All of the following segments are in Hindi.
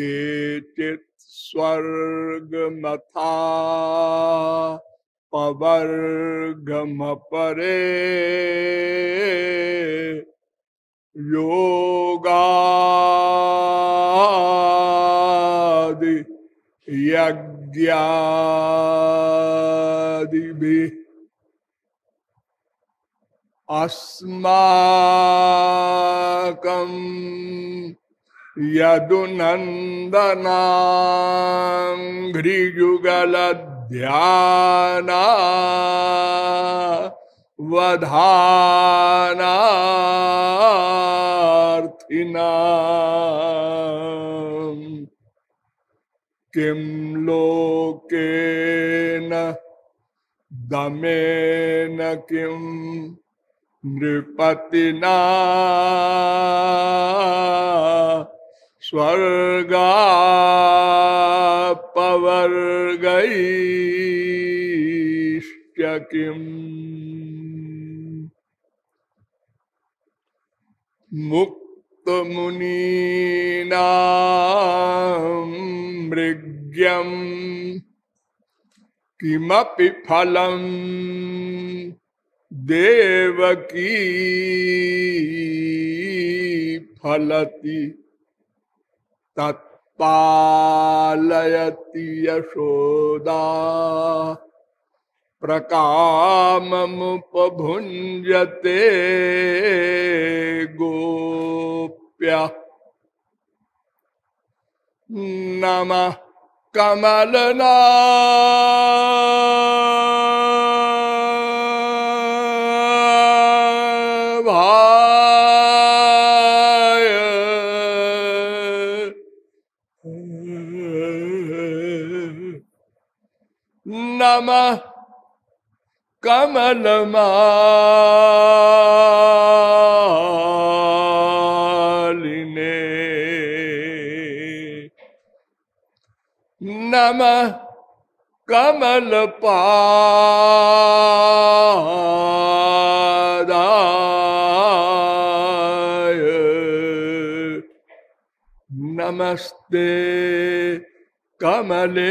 केचित् स्वर्गमथा पवर्गमपरे। योगादि यज्ञादिभिः अस्माकम् यदुनन्दनाघ्रियुगलध्याना वधानार्थिना। किं लोकेन दमेन किं नृपतिना? स्वर्गापवर्गैश्च किम् मुक्तमुनीना मृग्यम् किमपि फलम् देवकी फलति। तत्पालयति यशोदा। प्रकाममुपभुञ्जते गोप्य। नमः कमलना नमः कमलमालिने कमल कमलपादाय नमस्ते कमले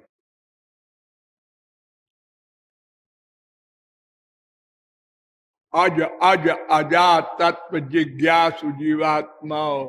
अज अज अजा तत्व जिज्ञासु जीवात्माओं।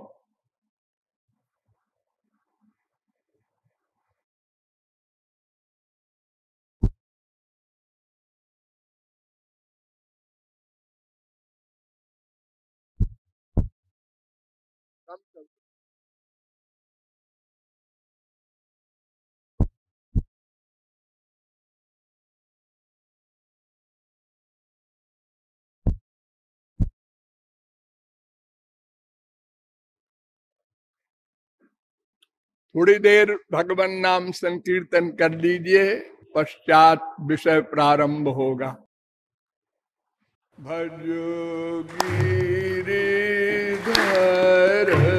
थोड़ी देर भगवान नाम संकीर्तन कर लीजिए पश्चात विषय प्रारंभ होगा। भजोगी रे गोविंद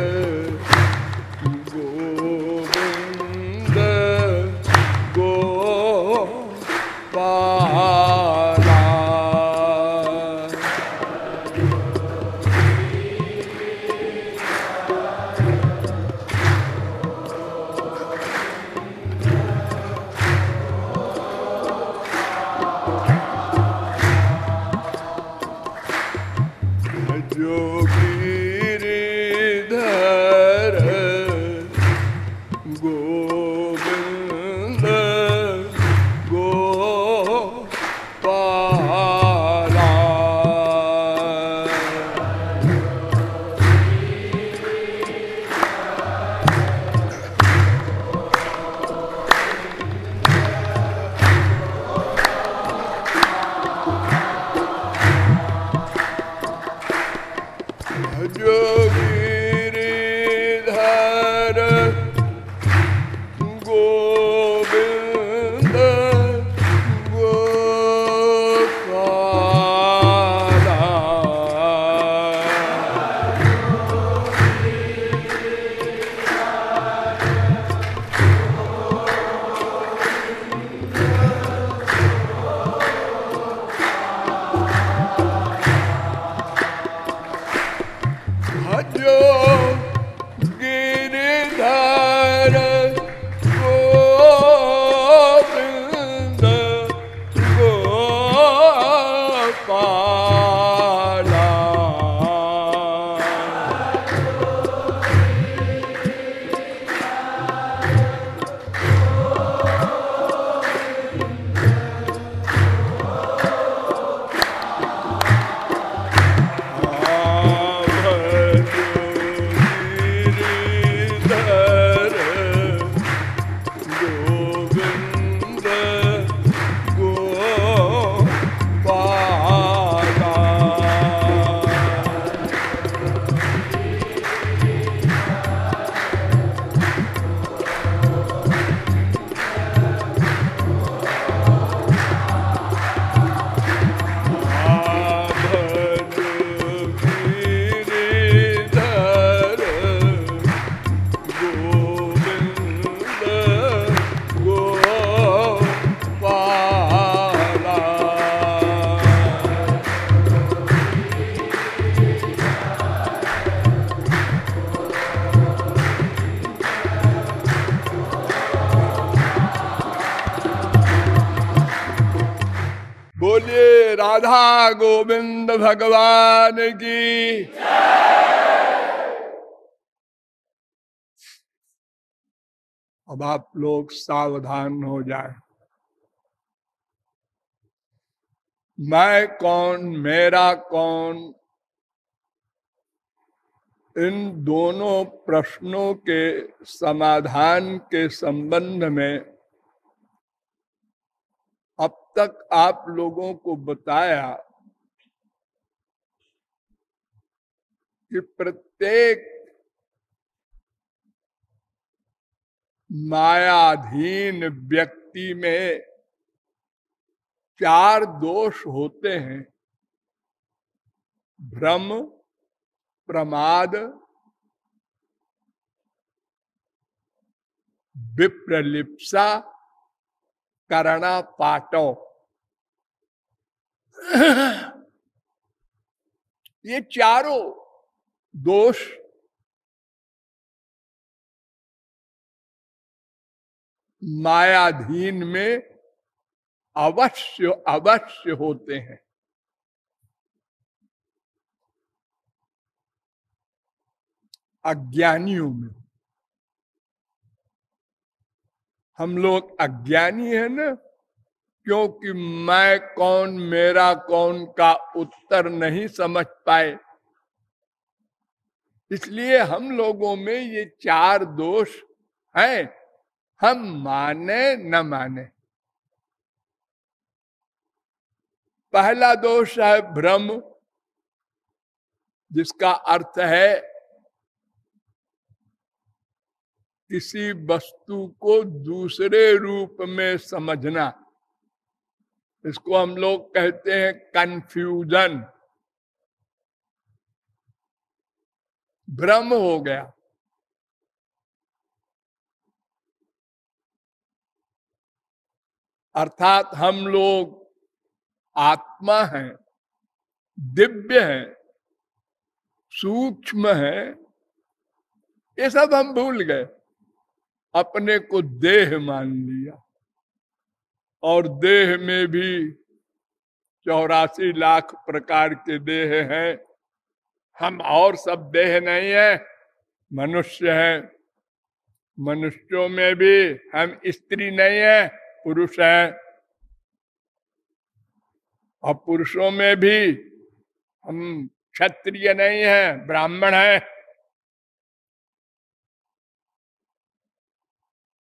Oh. गोविंद भगवान की। अब आप लोग सावधान हो जाए। मैं कौन, मेरा कौन? इन दोनों प्रश्नों के समाधान के संबंध में अब तक आप लोगों को बताया कि प्रत्येक मायाधीन व्यक्ति में चार दोष होते हैं। भ्रम, प्रमाद, विप्रलिप्सा करणा पाटो ये चारों दोष, मायाधीन में अवश्य अवश्य होते हैं। अज्ञानियों में। हम लोग अज्ञानी है ना, क्योंकि मैं कौन, मेरा कौन का उत्तर नहीं समझ पाए। इसलिए हम लोगों में ये चार दोष हैं। हम माने, न माने। पहला दोष है भ्रम, जिसका अर्थ है किसी वस्तु को दूसरे रूप में समझना। इसको हम लोग कहते हैं कंफ्यूजन भ्रम हो गया। अर्थात हम लोग आत्मा हैं, दिव्य हैं, सूक्ष्म हैं, ये सब हम भूल गए। अपने को देह मान लिया और देह में भी चौरासी लाख प्रकार के देह हैं। हम और सब देह नहीं है, मनुष्य है। मनुष्यों में भी हम स्त्री नहीं है, पुरुष है। और पुरुषों में भी हम क्षत्रिय नहीं है, ब्राह्मण है।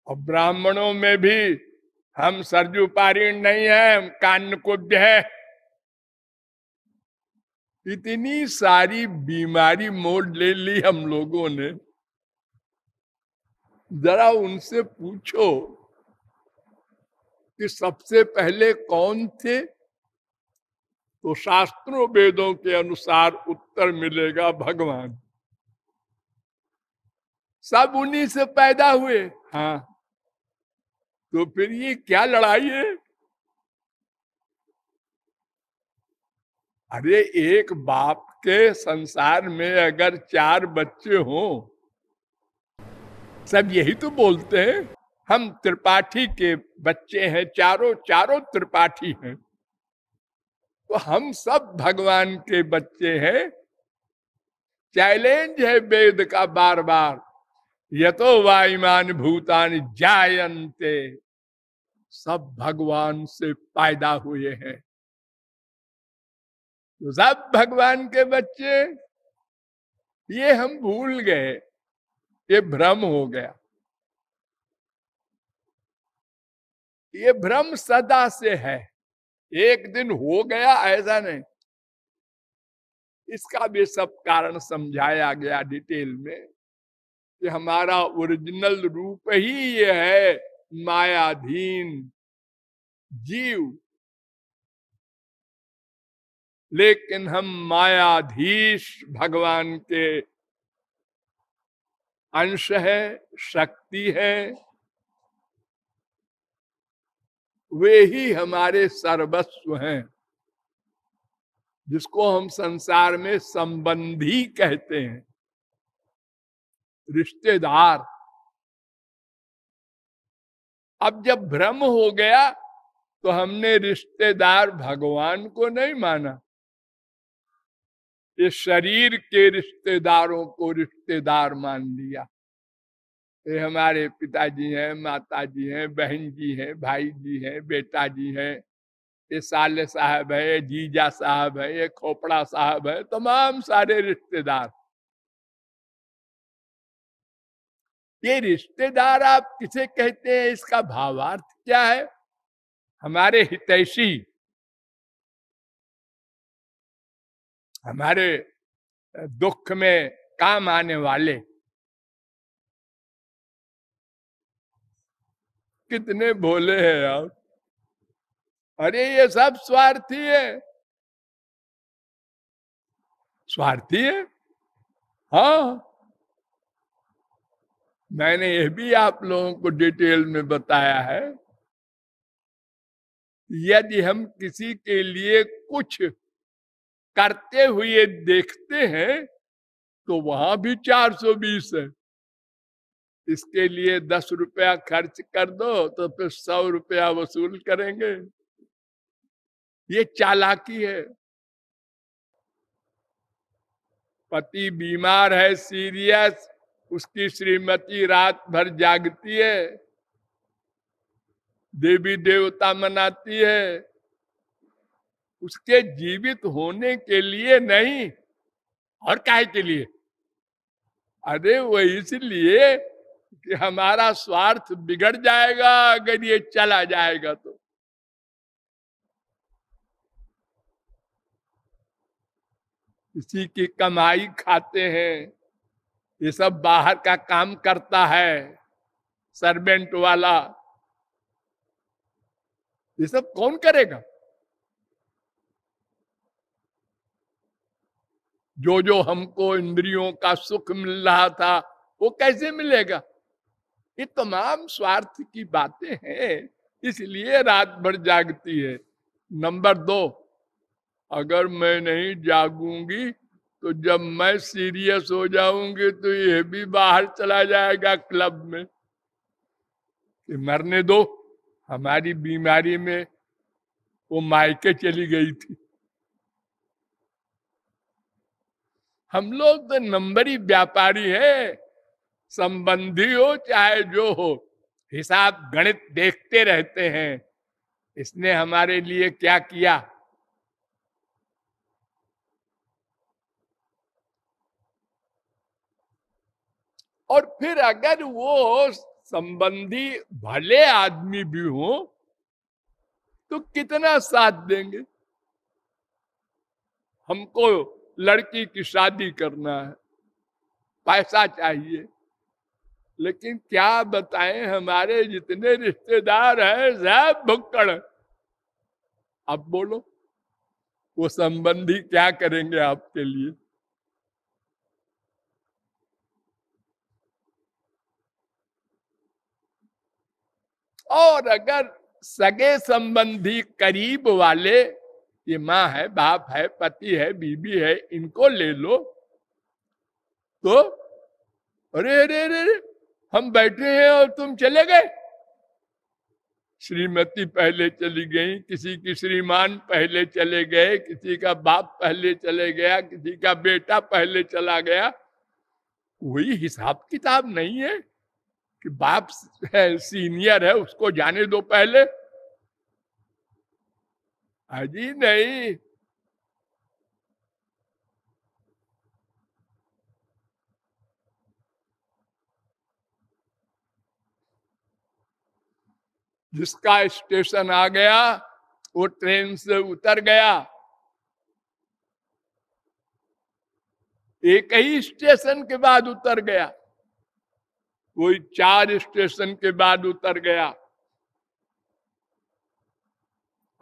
और ब्राह्मणों में भी हम सरजुपारीण नहीं है कान्न कुब्य है। इतनी सारी बीमारी मोड़ ले ली हम लोगों ने। जरा उनसे पूछो कि सबसे पहले कौन थे? तो शास्त्रों वेदों के अनुसार उत्तर मिलेगा भगवान। सब उन्हीं से पैदा हुए। हाँ। तो फिर ये क्या लड़ाई है? अरे एक बाप के संसार में अगर चार बच्चे हों, सब यही तो बोलते हैं, हम त्रिपाठी के बच्चे हैं, चारों चारों त्रिपाठी हैं। तो हम सब भगवान के बच्चे हैं। चैलेंज है वेद का बार बार यतो वायुमान भूतान जायंते सब भगवान से पैदा हुए हैं। तो सब भगवान के बच्चे, ये हम भूल गए, ये भ्रम हो गया। ये भ्रम सदा से है, एक दिन हो गया ऐसा नहीं। इसका भी सब कारण समझाया गया डिटेल में, कि हमारा ओरिजिनल रूप ही ये है, मायाधीन जीव। लेकिन हम मायाधीश भगवान के अंश है, शक्ति है। वे ही हमारे सर्वस्व हैं, जिसको हम संसार में संबंधी कहते हैं। रिश्तेदार। अब जब भ्रम हो गया तो हमने रिश्तेदार भगवान को नहीं माना। इस शरीर के रिश्तेदारों को रिश्तेदार मान लिया। ये हमारे पिताजी हैं माता जी हैं, बहन जी हैं, भाई जी हैं, बेटा जी हैं। ये साले साहब है, ये जीजा साहब है, ये खोपड़ा साहब है, तमाम सारे रिश्तेदार। ये रिश्तेदार आप किसे कहते हैं? इसका भावार्थ क्या है? हमारे हितैषी हमारे दुख में काम आने वाले। कितने भोले हैं आप। अरे, ये सब स्वार्थी है। स्वार्थी है? हाँ। मैंने ये भी आप लोगों को डिटेल में बताया है। यदि हम किसी के लिए कुछ करते हुए देखते हैं तो वहाँ भी 420 है। इसके लिए दस रुपया खर्च कर दो तो फिर सौ रुपया वसूल करेंगे। ये चालाकी है। पति बीमार है, सीरियस, उसकी श्रीमती रात भर जागती है। देवी देवता मनाती है। उसके जीवित होने के लिए नहीं और काय के लिए। अरे, वो इसलिए कि हमारा स्वार्थ बिगड़ जाएगा, अगर ये चला जाएगा तो। किसी की कमाई खाते हैं, ये सब बाहर का काम करता है सर्वेंट वाला। ये सब कौन करेगा? जो जो हमको इंद्रियों का सुख मिल रहा था, वो कैसे मिलेगा? ये तमाम स्वार्थ की बातें हैं, इसलिए रात भर जागती है। नंबर दो, अगर मैं नहीं जागूँगी तो जब मैं सीरियस हो जाऊँगी तो ये भी बाहर चला जाएगा क्लब में। कि मरने दो, हमारी बीमारी में वो मायके चली गई थी। हम लोग तो नंबरी व्यापारी है, संबंधी हो चाहे जो हो, हिसाब गणित देखते रहते हैं, इसने हमारे लिए क्या किया? और फिर अगर वो संबंधी भले आदमी भी हो तो कितना साथ देंगे? हमको लड़की की शादी करना है। पैसा चाहिए। लेकिन क्या बताएँ, हमारे जितने रिश्तेदार हैं, सब भुक्कड़ अब बोलो, वो संबंधी क्या करेंगे आपके लिए? और अगर सगे संबंधी करीब वाले ये माँ है बाप है पति है बीबी है इनको ले लो। तो अरे अरे अरे, हम बैठे हैं और तुम चले गए। श्रीमती पहले चली गई किसी की श्रीमान पहले चले गए किसी का बाप पहले चले गया किसी का बेटा पहले चला गया। कोई हिसाब किताब नहीं है कि बाप है सीनियर है उसको जाने दो पहले। अजी नहीं। जिसका स्टेशन आ गया, वो ट्रेन से उतर गया। एक ही स्टेशन के बाद उतर गया। कोई चार स्टेशन के बाद उतर गया।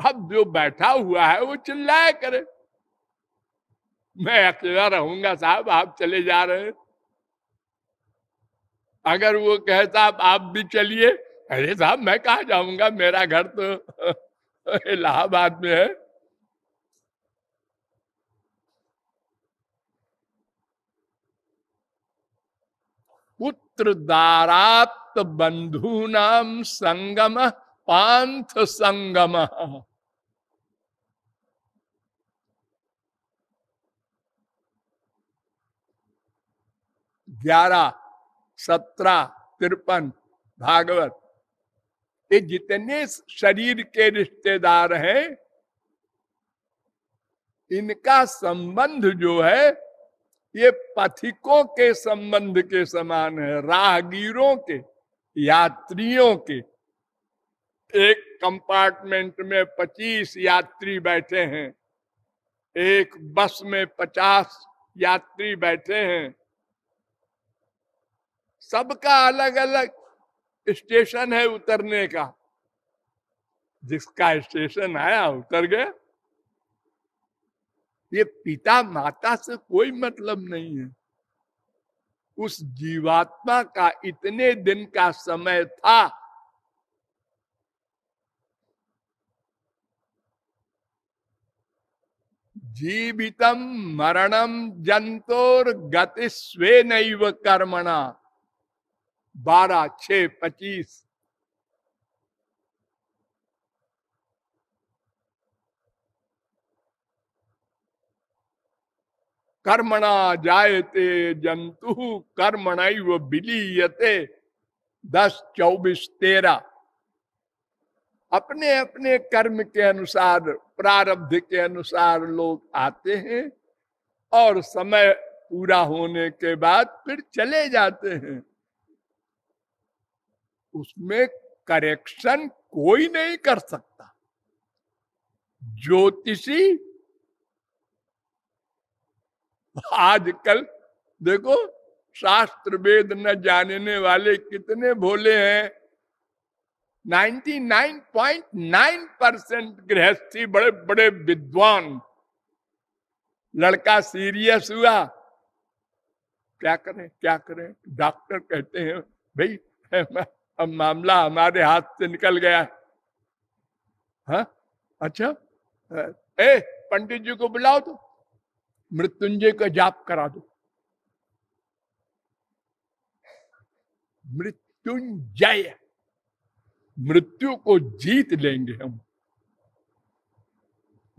अब जो बैठा हुआ है वो चिल्लाया करे, मैं अकेला रहूँगा साहब, आप चले जा रहे हैं। अगर वो कहता आप भी चलिए। अरे साहब, मैं कहा जाऊँगा? मेरा घर तो इलाहाबाद में है। पुत्र दारात बंधु नाम संगम, पांथ संगम। ग्यारह, सत्रह, तिरपन, भागवत। ये जितने शरीर के रिश्तेदार हैं, इनका संबंध जो है, ये पथिकों के संबंध के समान है, राहगीरों के, यात्रियों के। एक कंपार्टमेंट में पच्चीस यात्री बैठे हैं, एक बस में पचास यात्री बैठे हैं सबका अलग अलग स्टेशन है उतरने का। जिसका स्टेशन आया, उतर गया ये पिता माता से कोई मतलब नहीं है। उस जीवात्मा का इतने दिन का समय था। जीवितम मरणम जंतोर गति स्वे नैव कर्मणा। बारह छ पच्चीस। कर्मणा जायते जंतु कर्मण बिलीयते। दस, चौबीस, तेरह। अपने अपने कर्म के अनुसार, प्रारब्ध के अनुसार लोग आते हैं और समय पूरा होने के बाद फिर चले जाते हैं। उसमें करेक्शन कोई नहीं कर सकता। ज्योतिषी आजकल देखो, शास्त्र वेद न जानने वाले कितने भोले हैं। 99.9 परसेंट गृहस्थी बड़े बड़े विद्वान। लड़का सीरियस हुआ। क्या करें क्या करें? डॉक्टर कहते हैं, भाई अब मामला हमारे हाथ से निकल गया। हाँ? अच्छा। ए, पंडित जी को बुलाओ तो। मृत्युंजय का जाप करा दो। मृत्युंजय। मृत्यु को जीत लेंगे हम।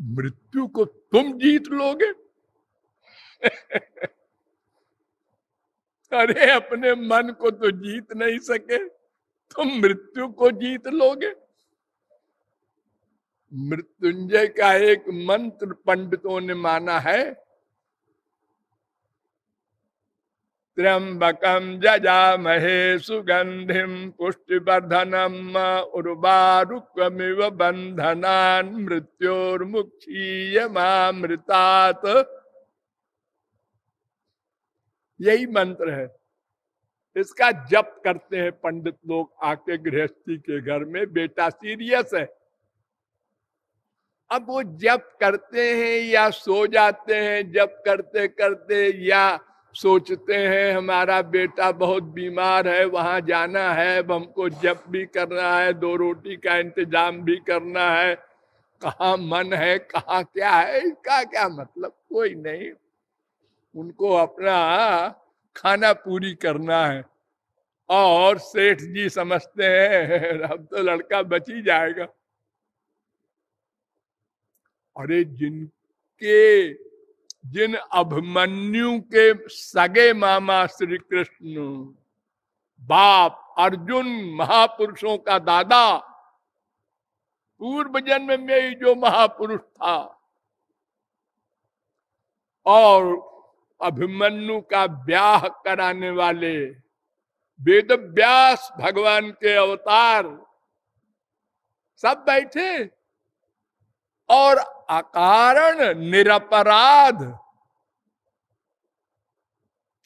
मृत्यु को तुम जीत लोगे। अरे, अपने मन को तो जीत नहीं सके। तुम मृत्यु को जीत लोगे। मृत्युंजय का एक मंत्र पंडितों ने माना है, त्र्यंबकम जजामहे सुगंधिम पुष्टिवर्धनम उर्वारुकमिव बंधनान मृत्योर्मुक्षीयमामृतात यही मंत्र है। इसका जप करते हैं पंडित लोग आके गृहस्थी के घर में, बेटा सीरियस है। अब वो जप करते हैं या सो जाते हैं, जप करते करते या सोचते हैं, हमारा बेटा बहुत बीमार है, वहाँ जाना है, अब हमको जप भी करना है, दो रोटी का इंतज़ाम भी करना है। कहा मन है, कहा क्या है, इसका क्या मतलब? कोई नहीं। उनको अपना खाना पूरी करना है। और सेठ जी समझते हैं, अब तो लड़का बच ही जाएगा। अरे जिनके, जिन अभिमन्यु के सगे मामा श्री कृष्ण, बाप अर्जुन महापुरुषों का दादा, पूर्व जन्म में ही जो महापुरुष था। और अभिमन्यु का ब्याह कराने वाले वेद व्यास भगवान के अवतार सब बैठे और अकारण निरपराध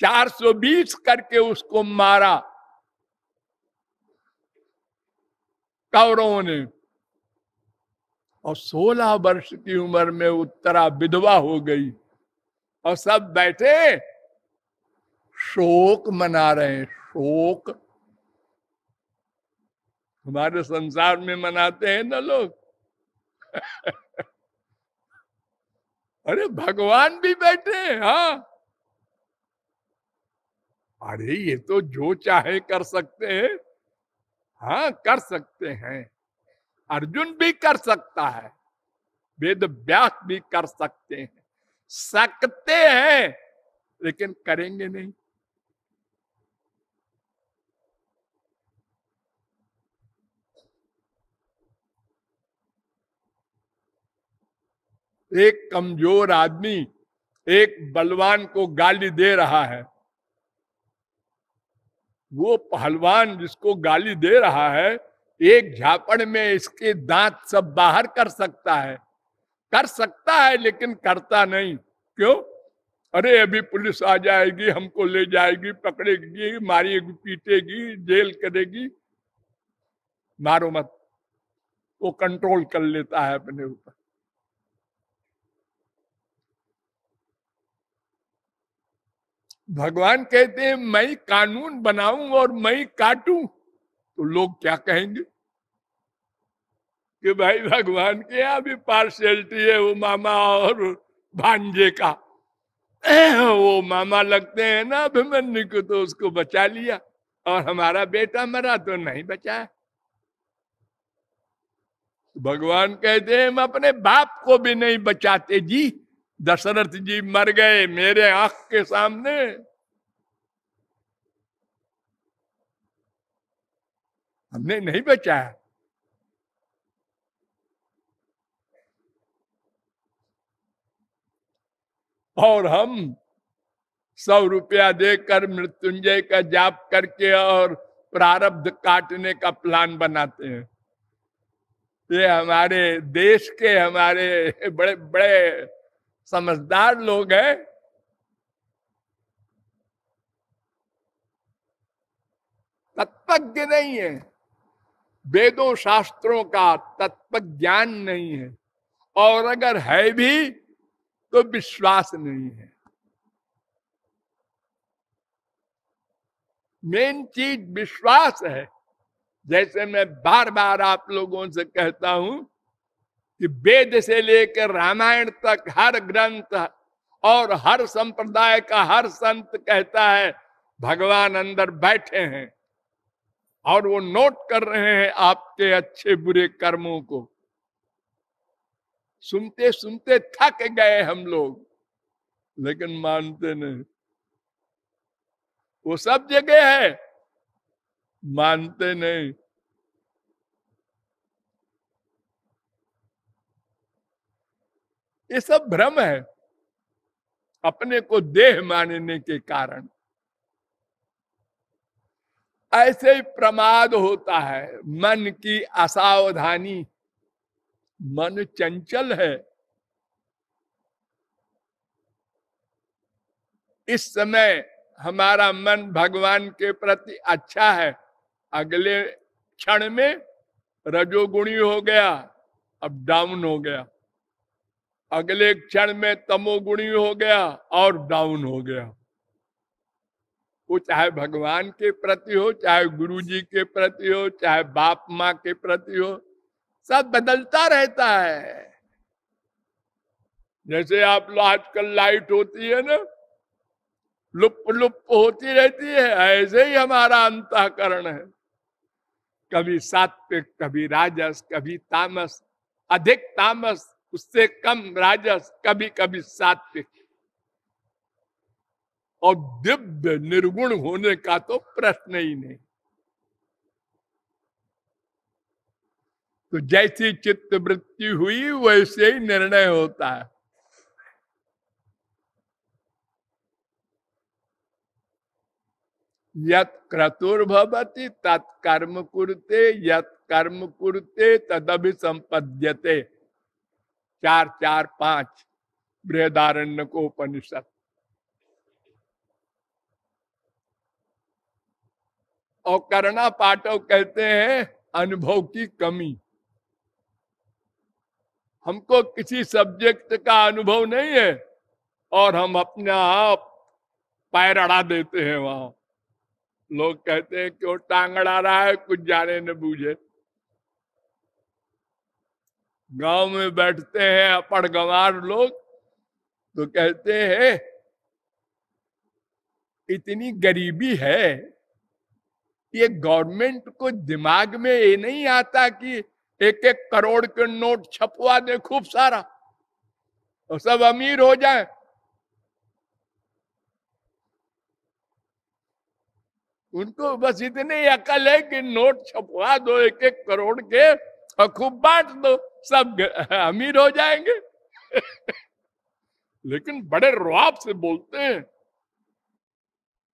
420 करके उसको मारा। कौरवों ने। और 16 वर्ष की उम्र में उत्तरा विधवा हो गई। और सब बैठे। शोक मना रहे हैं, शोक। हमारे संसार में मनाते हैं ना लोग। अरे, भगवान भी बैठे हाँ अरे, ये तो जो चाहे कर सकते हैं। हाँ कर सकते हैं। अर्जुन भी कर सकता है, वेद व्यास भी कर सकते हैं। सकते हैं, लेकिन करेंगे नहीं। एक कमज़ोर आदमी एक बलवान को गाली दे रहा है। वो पहलवान जिसको गाली दे रहा है, एक झापड़ में इसके दांत सब बाहर कर सकता है। कर सकता है, लेकिन करता नहीं। क्यों? अरे, अभी पुलिस आ जाएगी, हमको ले जाएगी, पकड़ेगी, मारेगी, पीटेगी, जेल करेगी। मारो मत। वो कंट्रोल कर लेता है अपने ऊपर। भगवान कहते हैं, मैं कानून बनाऊँ और मैं काटूं। तो लोग क्या कहेंगे? कि भाई भगवान के यहाँ भी पार्शियलिटी है, वो मामा और भांजे का। वो मामा लगते हैं ना अभिमन्यु को तो उसको बचा लिया। और हमारा बेटा मरा तो नहीं बचा। भगवान कहते हैं, हम अपने बाप को भी नहीं बचाते जी। दशरथ जी मर गए मेरे आँख के सामने। हमने नहीं बचाया। और हम सौ रुपया देकर मृत्युंजय का जाप करके और प्रारब्ध काटने का प्लान बनाते हैं। ये हमारे देश के हमारे बड़े बड़े समझदार लोग हैं। तत्वज्ञ नहीं है। वेदों शास्त्रों का तत्व ज्ञान नहीं है। और अगर है भी तो विश्वास नहीं है। मेन चीज़ विश्वास है। जैसे मैं बार बार आप लोगों से कहता हूँ कि वेद से लेकर रामायण तक हर ग्रंथ और हर संप्रदाय का हर संत कहता है, भगवान अंदर बैठे हैं और वो नोट कर रहे हैं आपके अच्छे बुरे कर्मों को। सुनते सुनते थक गए हम लोग, लेकिन मानते नहीं। वो सब जगह है, मानते नहीं। ये सब भ्रम है, अपने को देह मानने के कारण। ऐसे ही प्रमाद होता है, मन की असावधानी मन चंचल है। इस समय हमारा मन भगवान के प्रति अच्छा है। अगले क्षण में रजोगुणी हो गया, अब डाउन हो गया। अगले क्षण में तमोगुणी हो गया, और डाउन हो गया। वो चाहे भगवान के प्रति हो, चाहे गुरु जी के प्रति हो, चाहे बाप माँ के प्रति हो सब बदलता रहता है। जैसे आप लोग आजकल लाइट होती है ना, लुप लुप होती रहती है, ऐसे ही हमारा अंतकरण है। कभी सात्विक, कभी राजस, कभी तामस, अधिक तामस, उससे कम राजस, कभी कभी सात्विक। और दिव्य निर्गुण होने का तो प्रश्न ही नहीं। तो जैसी चित्त वृत्ति हुई, वैसे ही निर्णय होता है। यत क्रतुर्भवती तत्कर्म कुरते, यत कर्म कुरते तदभि संपद्यते चार चार, पाँच, बृहदारण्य को उपनिषद। और करना पाठव कहते हैं, अनुभव की कमी। हमको किसी सब्जेक्ट का अनुभव नहीं है और हम अपने आप पैर अड़ा देते हैं वहाँ। लोग कहते हैं कि वो टांग अड़ा रहा है? कुछ जाने न बूझे। गाँव में बैठते हैं अपड़ गंवार लोग तो कहते हैं, इतनी गरीबी है ये गवर्नमेंट को दिमाग में ये नहीं आता कि एक एक करोड़ के नोट छपवा दे खूब सारा और सब अमीर हो जाए। उनको बस इतनी अकल है कि नोट छपवा दो एक एक करोड़ के और खूब बांट दो, सब अमीर हो जाएँगे। लेकिन बड़े रुआब से बोलते हैं,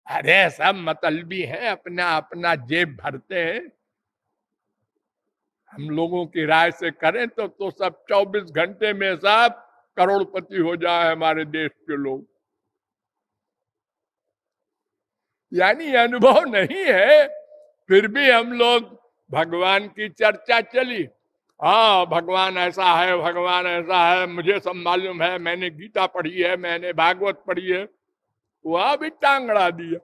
अरे सब मतलबी है अपना अपना जेब भरते हैं। हम लोगों की राय से करें तो तो सब 24 घंटे में सब करोड़पति हो जाए हमारे देश के लोग। यानी अनुभव नहीं है, फिर भी हम लोग भगवान की चर्चा चली। हाँ भगवान ऐसा है, भगवान ऐसा है, मुझे सब मालूम है, मैंने गीता पढ़ी है, मैंने भागवत पढ़ी है, वहाँ भी टांगड़ा दिया।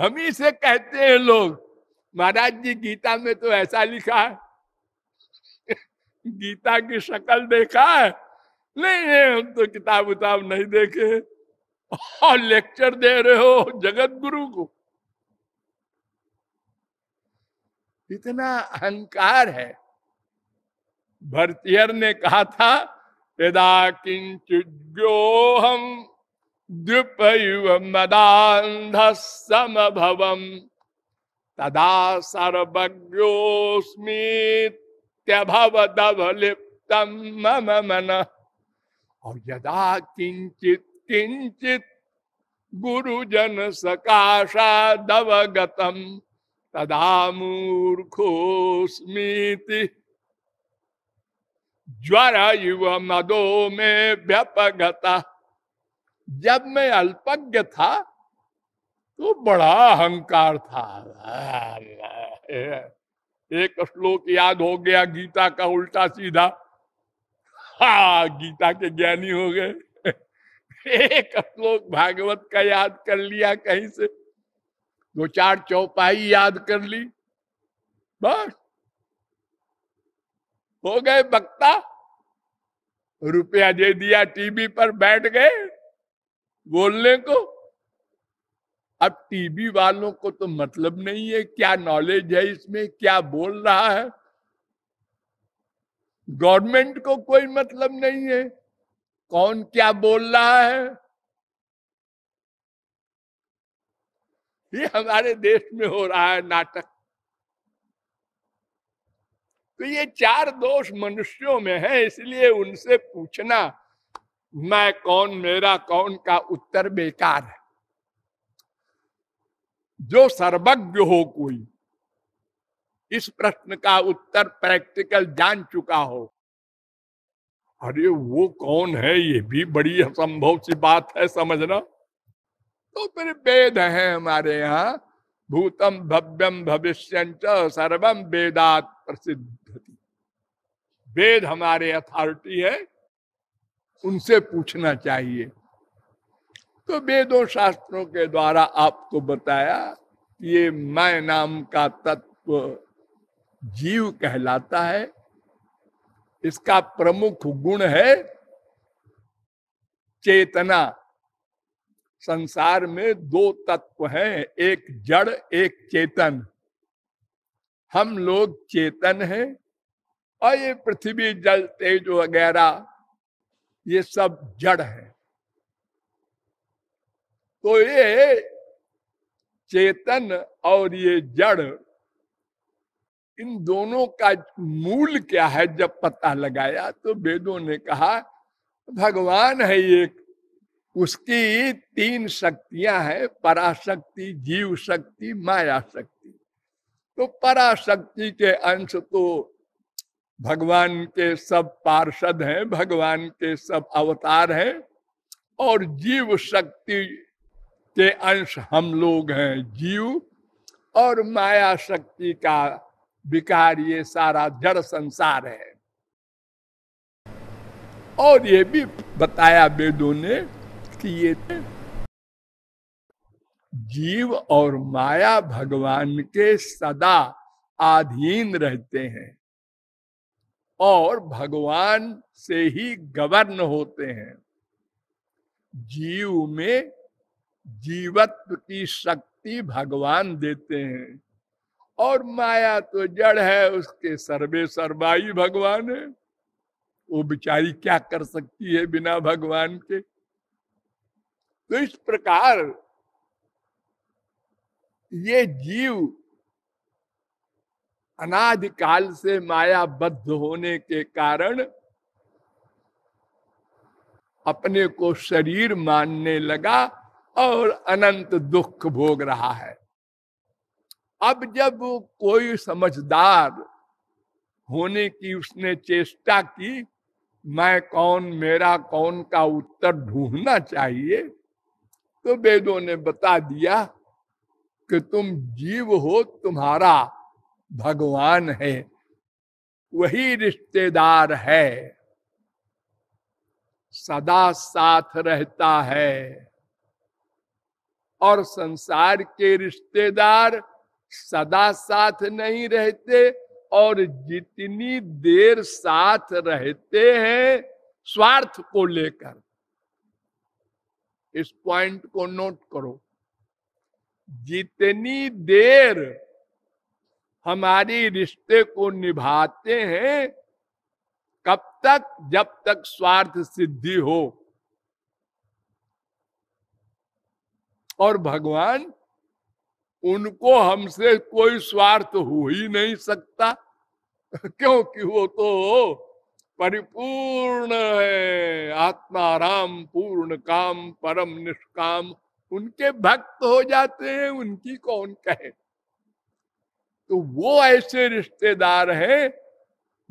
हम ही से कहते हैं लोग, महाराज जी, गीता में तो ऐसा लिखा है। गीता की शक्ल देखा है? नहीं नहीं हम तो किताब उताब नहीं देखे और लेक्चर दे रहे हो जगत गुरु को। इतना अहंकार है। भरतियर ने कहा था, यदा किंचुजो हम मदांध तदा सर्वज्ञोस्मीत्यभवदवलिप्तम मम मन। और यदा किंचित किंचित गुरुजन सकाशा दवगतम तदा मूर्खोस्मीति ज्वर युव मदो में व्यपगता जब मैं अल्पज्ञ था तो बड़ा अहंकार था। एक श्लोक याद हो गया, गीता का उल्टा सीधा। हा, गीता के ज्ञानी हो गए। एक श्लोक भागवत का याद कर लिया कहीं से। दो चार चौपाई याद कर ली। बस। हो गए बक्ता रुपया दे दिया टीवी पर, बैठ गए। बोलने को? अब टीवी वालों को तो मतलब नहीं है, क्या नॉलेज है इसमें, क्या बोल रहा है? गवर्नमेंट को कोई मतलब नहीं है। कौन क्या बोल रहा है? ये हमारे देश में हो रहा है नाटक। तो ये चार दोष मनुष्यों में है, इसलिए उनसे पूछना। मैं कौन, मेरा कौन का उत्तर बेकार है? जो सर्वज्ञ हो कोई, इस प्रश्न का उत्तर प्रैक्टिकल जान चुका हो। अरे वो कौन है? ये भी बड़ी असंभव सी बात है, समझना। तो फिर वेद है हमारे यहाँ। भूतम भव्यम भविष्य सर्वम वेदात प्रसिद्ध वेद हमारे अथॉरिटी है। उनसे पूछना चाहिए। तो वेदों शास्त्रों के द्वारा आपको बताया, ये मैं नाम का तत्व जीव कहलाता है। इसका प्रमुख गुण है चेतना। संसार में दो तत्व हैं, एक जड़, एक चेतन। हम लोग चेतन हैं और ये पृथ्वी, जल, तेज वगैरह ये सब जड़ है। तो ये चेतन और ये जड़, इन दोनों का मूल क्या है जब पता लगाया तो वेदों ने कहा, भगवान है एक उसकी तीन शक्तियाँ हैं, पराशक्ति जीव शक्ति माया शक्ति तो पराशक्ति के अंश तो भगवान के सब पार्षद हैं, भगवान के सब अवतार हैं और जीव शक्ति के अंश हम लोग हैं, जीव और माया शक्ति का विकार ये सारा जड़ संसार है। और ये भी बताया वेदों ने कि ये जीव और माया भगवान के सदा अधीन रहते हैं। और भगवान से ही गवर्न होते हैं। जीव में जीवत्व की शक्ति भगवान देते हैं। और माया तो जड़ है, उसके सर्वे सर्वाई भगवान है। वो बिचारी क्या कर सकती है बिना भगवान के? तो इस प्रकार ये जीव अनादिकाल से मायाबद्ध होने के कारण अपने को शरीर मानने लगा और अनंत दुख भोग रहा है। अब जब कोई समझदार होने की उसने चेष्टा की, मैं कौन, मेरा कौन का उत्तर ढूंढना चाहिए तो वेदों ने बता दिया कि तुम जीव हो, तुम्हारा भगवान है, वही रिश्तेदार है। सदा साथ रहता है। और संसार के रिश्तेदार सदा साथ नहीं रहते और जितनी देर साथ रहते हैं, स्वार्थ को लेकर। इस पॉइंट को नोट करो। जितनी देर हमारी रिश्ते को निभाते हैं, कब तक, जब तक स्वार्थ सिद्धि हो। और भगवान, उनको हमसे कोई स्वार्थ हो ही नहीं सकता, क्योंकि वो तो परिपूर्ण है, आत्मा राम, पूर्ण काम, परम निष्काम, उनके भक्त हो जाते हैं, उनकी कौन कहे? तो वो ऐसे रिश्तेदार हैं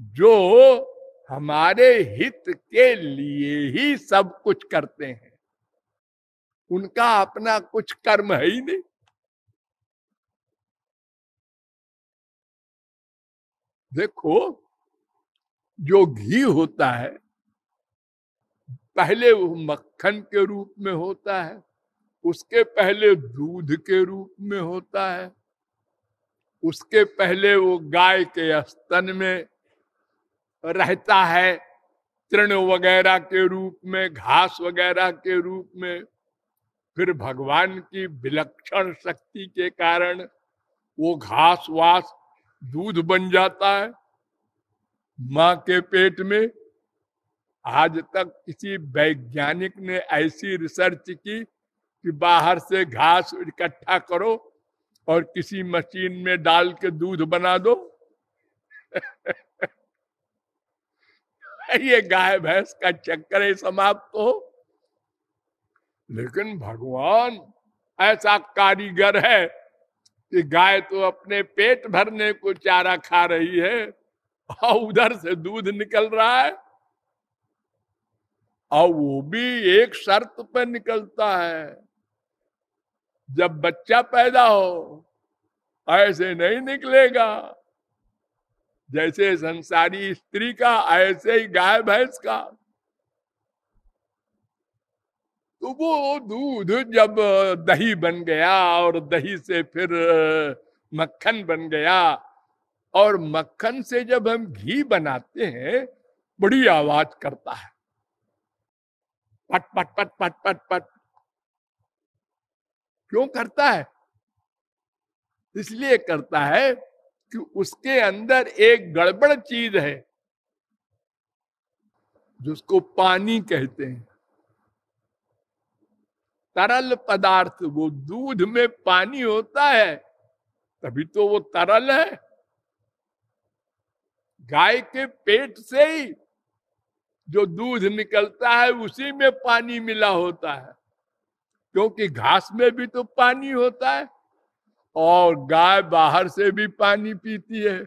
जो हमारे हित के लिए ही सब कुछ करते हैं। उनका अपना कुछ कर्म है ही नहीं। देखो, जो घी होता है, पहले वो मक्खन के रूप में होता है, उसके पहले दूध के रूप में होता है उसके पहले वो गाय के स्तन में रहता है, तृण वगैरह के रूप में, घास वगैरह के रूप में। फिर भगवान की विलक्षण शक्ति के कारण वो घास वास दूध बन जाता है। माँ के पेट में आज तक किसी वैज्ञानिक ने ऐसी रिसर्च की कि बाहर से घास इकट्ठा करो और किसी मशीन में डाल के दूध बना दो। ये गाय भैंस का चक्कर समाप्त हो। लेकिन भगवान, ऐसा कारीगर है कि गाय तो अपने पेट भरने को चारा खा रही है और उधर से दूध निकल रहा है और वो भी एक शर्त पर निकलता है। जब बच्चा पैदा हो, ऐसे नहीं निकलेगा। जैसे संसारी स्त्री का, ऐसे ही गाय भैंस का। तो वो दूध जब दही बन गया और दही से फिर, मक्खन बन गया और मक्खन से जब हम घी बनाते हैं, बड़ी आवाज़ करता है। पट पट पट पट पट पट क्यों करता है? इसलिए करता है कि उसके अंदर एक गड़बड़ चीज़ है, जिसको पानी कहते हैं। तरल पदार्थ, वो दूध में पानी होता है, तभी तो वो तरल है। गाय के पेट से ही जो दूध निकलता है, उसी में पानी मिला होता है। क्योंकि घास में भी तो पानी होता है और गाय बाहर से भी पानी पीती है।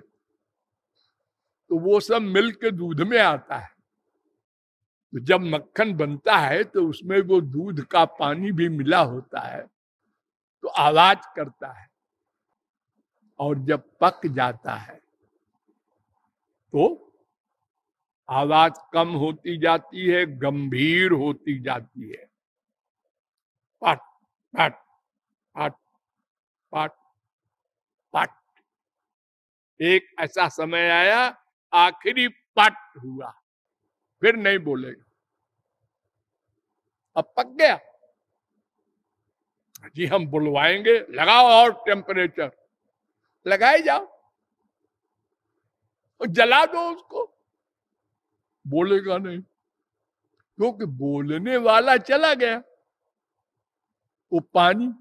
तो वो सब मिलके दूध में आता है। तो जब मक्खन बनता है तो उसमें वो दूध का पानी भी मिला होता है तो आवाज़ करता है और जब पक जाता है तो आवाज़ कम होती जाती है, गंभीर होती जाती है। पट पट पट पट पट एक ऐसा समय आया, आखिरी पट हुआ। फिर नहीं बोलेगा। अब पक गया। जी, हम बुलवाएँगे। लगाओ और टेम्परेचर लगाए जाओ। और जला दो उसको। बोलेगा नहीं, क्योंकि बोलने वाला चला गया। वो पानी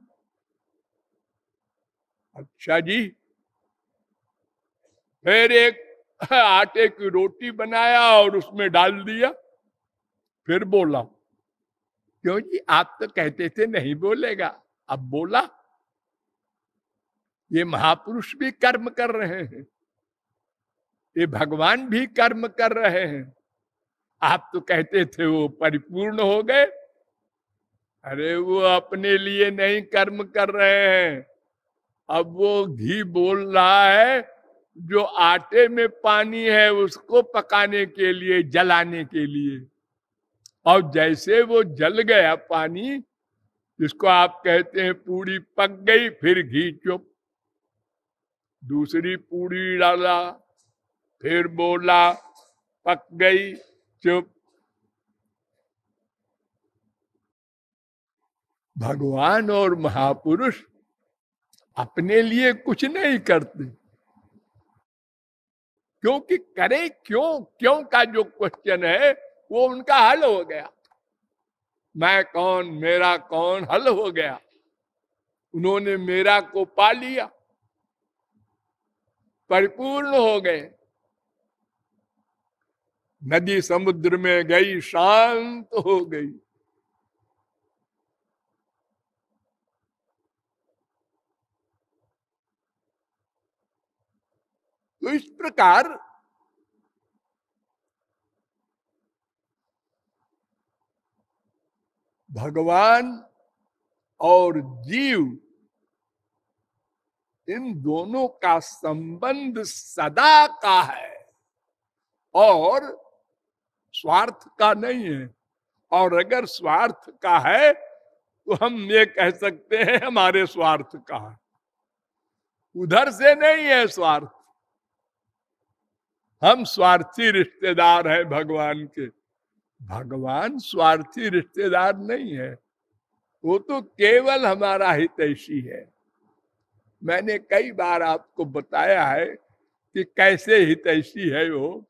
अच्छा जी। फिर एक आटे की रोटी बनाया और उसमें डाल दिया। फिर बोला, क्यों जी, आप तो कहते थे नहीं बोलेगा। अब बोला, ये महापुरुष भी कर्म कर रहे हैं। ये भगवान भी कर्म कर रहे हैं। आप तो कहते थे वो परिपूर्ण हो गए। अरे वो अपने लिए नहीं कर्म कर रहे हैं। अब वो घी बोल रहा है, जो आटे में पानी है उसको पकाने के लिए, जलाने के लिए। और जैसे वो जल गया पानी, जिसको आप कहते हैं पूरी पक गई, फिर घी चुप। दूसरी पूरी डाला, फिर बोला, पक गई, चुप। भगवान और महापुरुष अपने लिए कुछ नहीं करते। क्योंकि करे क्यों? क्यों का जो क्वेश्चन है, वो उनका हल हो गया। मैं कौन? मेरा कौन? हल हो गया। उन्होंने मेरा को पा लिया। परिपूर्ण हो गए। नदी समुद्र में गई, शांत हो गई। तो इस प्रकार भगवान और जीव, इन दोनों का संबंध सदा का है। और स्वार्थ का नहीं है। और अगर स्वार्थ का है तो हम ये कह सकते हैं हमारे स्वार्थ का उधर से नहीं है स्वार्थ। हम स्वार्थी रिश्तेदार हैं भगवान के। भगवान स्वार्थी रिश्तेदार नहीं है। वो तो केवल हमारा हितैषी है। मैंने कई बार आपको बताया है कि कैसे हितैषी है वो।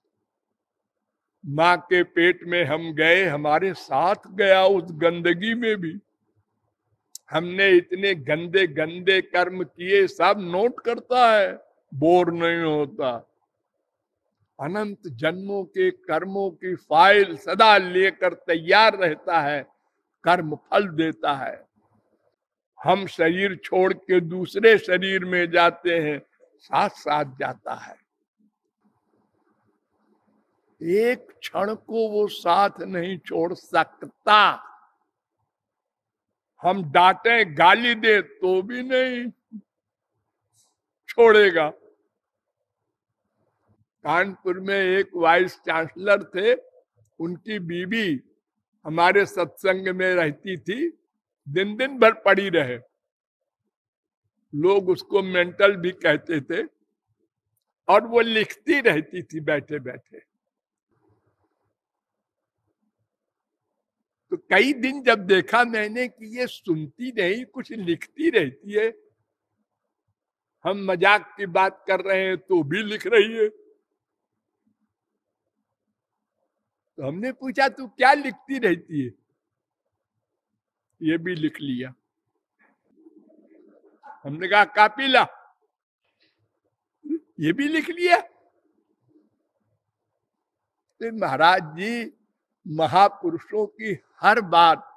माँ के पेट में हम गए, हमारे साथ गया उस गंदगी में भी। हमने इतने गंदे गंदे कर्म किए, सब नोट करता है, बोर नहीं होता। अनंत जन्मों के कर्मों की फ़ाइल सदा लेकर तैयार रहता है, कर्म फल देता है। हम शरीर छोड़ के दूसरे शरीर में जाते हैं साथ साथ जाता है। एक क्षण को वो साथ नहीं छोड़ सकता। हम डांटे, गाली दे तो भी नहीं छोड़ेगा। कानपुर में एक वाइस चांसलर थे, उनकी बीबी हमारे सत्संग में रहती थी दिन दिन भर पड़ी रहे। लोग उसको मेंटल भी कहते थे और वो लिखती रहती थी बैठे बैठे तो कई दिन जब देखा मैंने कि ये सुनती नहीं, कुछ लिखती रहती है, हम मज़ाक की बात कर रहे हैं तो भी लिख रही है। तो हमने पूछा, तू क्या लिखती रहती है? ये भी लिख लिया। हमने कहा कापी ला ये भी लिख लिया? तो महाराज जी, महापुरुषों की हर बात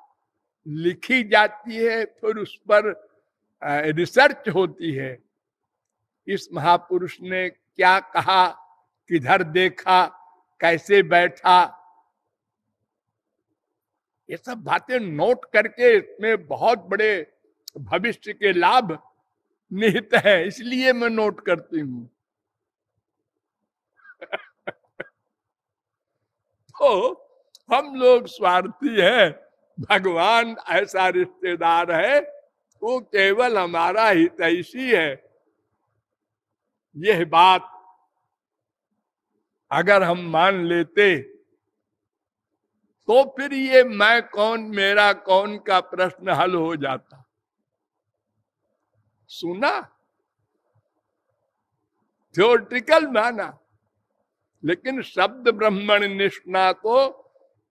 लिखी जाती है, फिर उस पर रिसर्च होती है। इस महापुरुष ने क्या कहा, किधर देखा, कैसे बैठा ये सब बातें नोट करके इसमें बहुत बड़े भविष्य के लाभ निहित है, इसलिए मैं नोट करती हूँ। तो हम लोग स्वार्थी है, भगवान ऐसा रिश्तेदार है, वो केवल हमारा हितैषी है। यह बात अगर हम मान लेते तो फिर ये मैं कौन, मेरा कौन का प्रश्न हल हो जाता? सुना? थियोटिकल माना। लेकिन शब्द ब्रह्मण निष्णा तो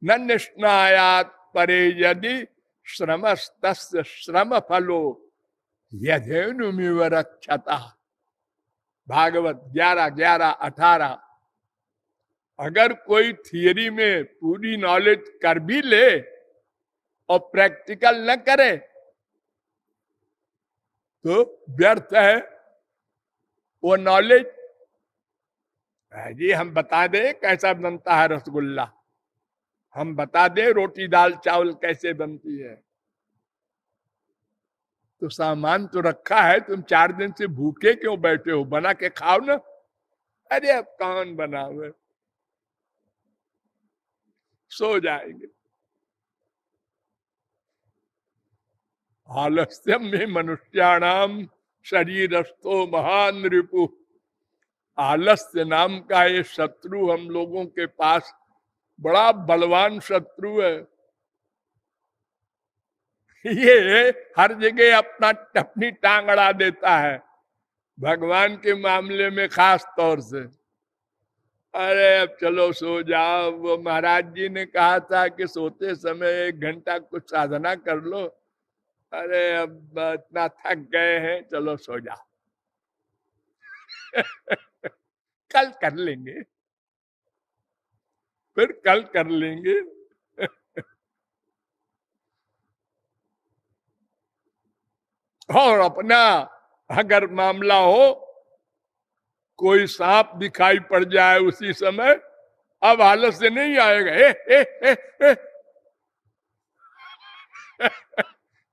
न निष्णायात परे यदि श्रम श्रम फलो यथेनुमिवरक्षता भागवत ग्यारह ग्यारह, अठारह। अगर कोई थियरी में पूरी नॉलेज कर भी ले और प्रैक्टिकल न करे तो व्यर्थ है। वो नॉलेज जी हम बता दे कैसा बनता है रसगुल्ला। हम बता दे रोटी, दाल, चावल कैसे बनती है। तो सामान तो रखा है, तुम चार दिन से भूखे क्यों बैठे हो? बना के खाओ ना। अरे अब कौन बनावे? सो जाएँगे। आलस्यम में मनुष्याणाम शरीरस्थो महान रिपु। आलस्य नाम का ये शत्रु हम लोगों के पास बड़ा बलवान शत्रु है। ये हर जगह अपना अपनी टांग अड़ा देता है, भगवान के मामले में खास तौर से। अरे अब चलो सो जाओ। वो महाराज जी ने कहा था कि सोते समय एक घंटा कुछ साधना कर लो। अरे अब इतना थक गए हैं, चलो सो जाओ। कल कर लेंगे। फिर कल कर लेंगे। और अपना अगर मामला हो कोई सांप दिखाई पड़ जाए उसी समय अब हालत से नहीं आएगा। ए, ए, ए।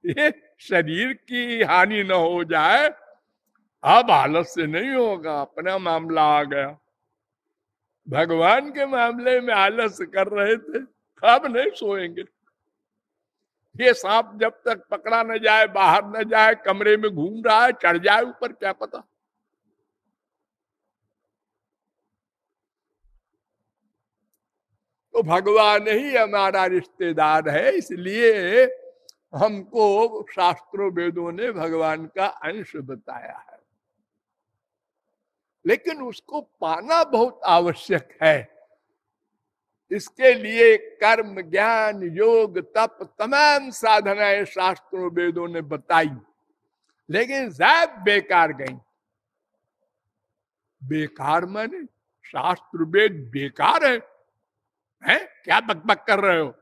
ये शरीर की हानि न हो जाए अब हालत से नहीं होगा अपना मामला आ गया। भगवान के मामले में आलस कर रहे थे अब नहीं सोएँगे। ये सांप जब तक पकड़ा न जाए बाहर न जाए कमरे में घूम रहा है चढ़ जाए ऊपर क्या पता। तो भगवान ही हमारा रिश्तेदार है, इसलिए हमको शास्त्रों वेदों ने भगवान का अंश बताया है। लेकिन उसको पाना बहुत आवश्यक है। इसके लिए कर्म, ज्ञान, योग, तप तमाम साधनाएँ शास्त्रों वेदों ने बताई, लेकिन सब बेकार गई। बेकार माने शास्त्र वेद बेकार है। हैं? क्या बकबक कर रहे हो?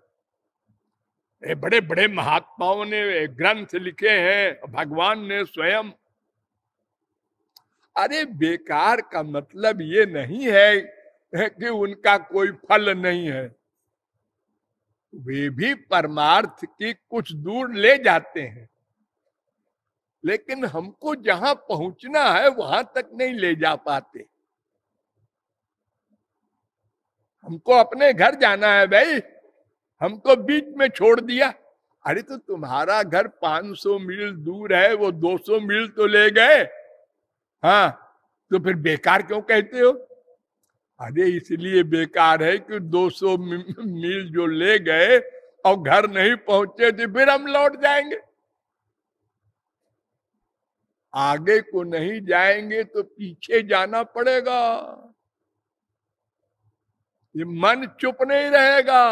ये बड़े बड़े महात्माओं ने ग्रंथ लिखे हैं, भगवान ने स्वयं। अरे, बेकार का मतलब ये नहीं है कि उनका कोई फल नहीं है। वे भी परमार्थ की कुछ दूर ले जाते हैं। लेकिन हमको जहाँ पहुँचना है, वहाँ तक नहीं ले जा पाते। हमको अपने घर जाना है भाई। हमको बीच में छोड़ दिया। अरे तो तुम्हारा घर 500 मील दूर है, वो 200 मील तो ले गए। हाँ तो फिर बेकार क्यों कहते हो? अरे इसलिए बेकार है कि 200 मील जो ले गए और घर नहीं पहुँचे तो फिर हम लौट जाएँगे। आगे को नहीं जाएँगे तो पीछे जाना पड़ेगा। ये मन चुप नहीं रहेगा।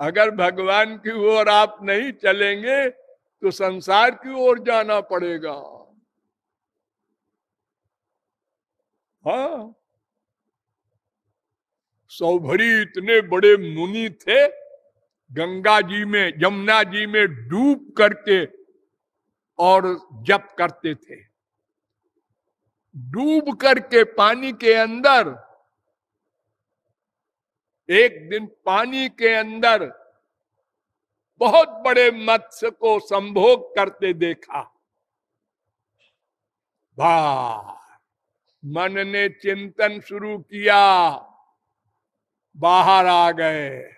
अगर भगवान की ओर आप नहीं चलेंगे तो संसार की ओर जाना पड़ेगा। हाँ। सौभरी इतने बड़े मुनि थे, गंगा जी में, यमुना जी में डूब करके और जप करते थे। डूब करके पानी के अंदर एक दिन पानी के अंदर बहुत बड़े मत्स्य को संभोग करते देखा। वाह मन ने चिंतन शुरू किया। बाहर आ गए।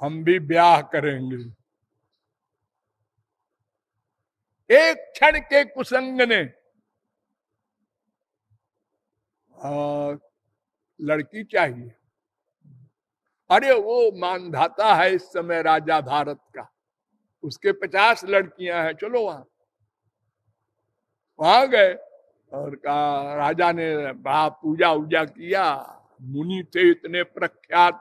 हम भी ब्याह करेंगे। एक क्षण के कुसंग ने आ, लड़की चाहिए। अरे वो मानधाता है इस समय राजा भारत का। उसके पचास लड़कियाँ हैं, चलो वहाँ। वहाँ गए और कहा, राजा ने बड़ा पूजा उजा किया, मुनि थे इतने प्रख्यात।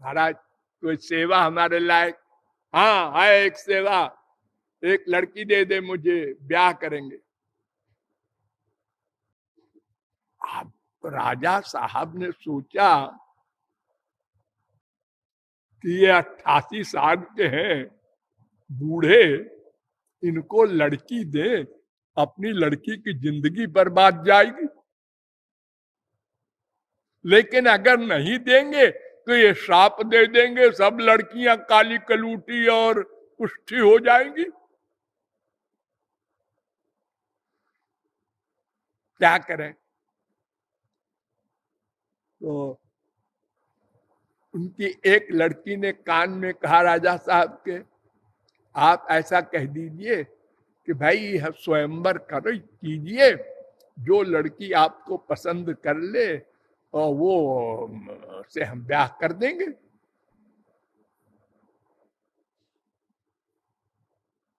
महाराज, कोई सेवा हमारे लायक? हाँ है एक सेवा। एक लड़की दे दे मुझे, ब्याह करेंगे आप राजा साहब ने सोचा कि ये अट्ठासी साल के हैं, बूढ़े, इनको लड़की दे, अपनी लड़की की ज़िंदगी बर्बाद जाएगी। लेकिन अगर नहीं देंगे तो ये श्राप दे देंगे, सब लड़कियाँ काली कलूटी और पुष्टि हो जाएँगी। क्या करें? तो उनकी एक लड़की ने कान में कहा, राजा साहब के, आप ऐसा कह दीजिए कि भाई, हम स्वयंवर करो, कीजिए। जो लड़की आपको पसंद कर ले, और वो, से हम ब्याह कर देंगे।